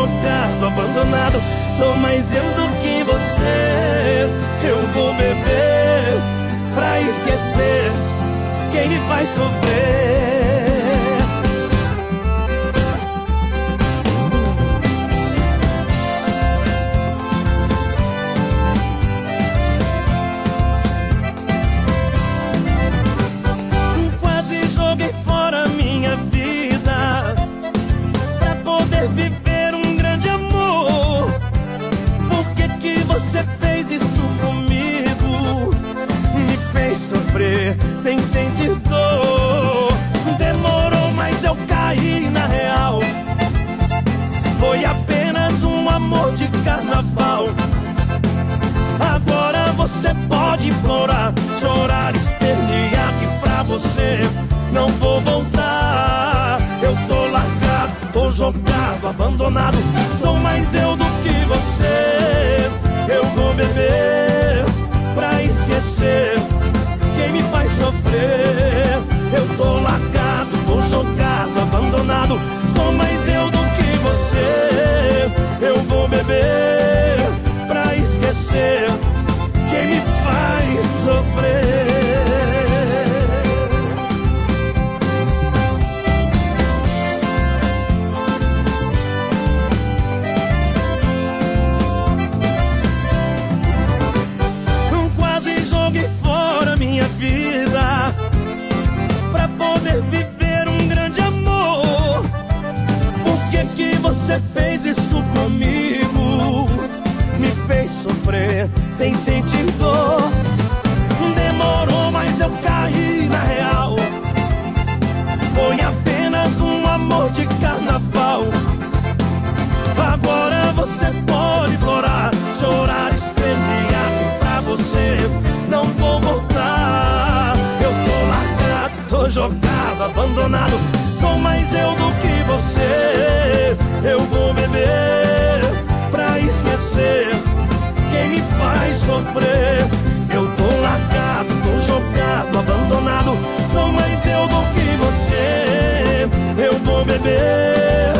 jogado, abandonado. Sou mais eu do que você. Eu vou beber pra esquecer quem me faz sofrer. Sentir dor. Demorou, mas eu caí na real. Foi apenas um amor de carnaval. Agora você pode implorar, chorar, espernear que pra você não vou voltar. Eu tô largado, tô jogado, abandonado. Sou abandonado. Fez isso comigo? Me fez sofrer sem sentir dor. Demorou, mas eu caí na real. Foi apenas um amor de carnaval. Agora você pode implorar, chorar, que pra você não vou voltar. Eu tô largado, tô jogado, abandonado. Sou mais eu do que vou beber.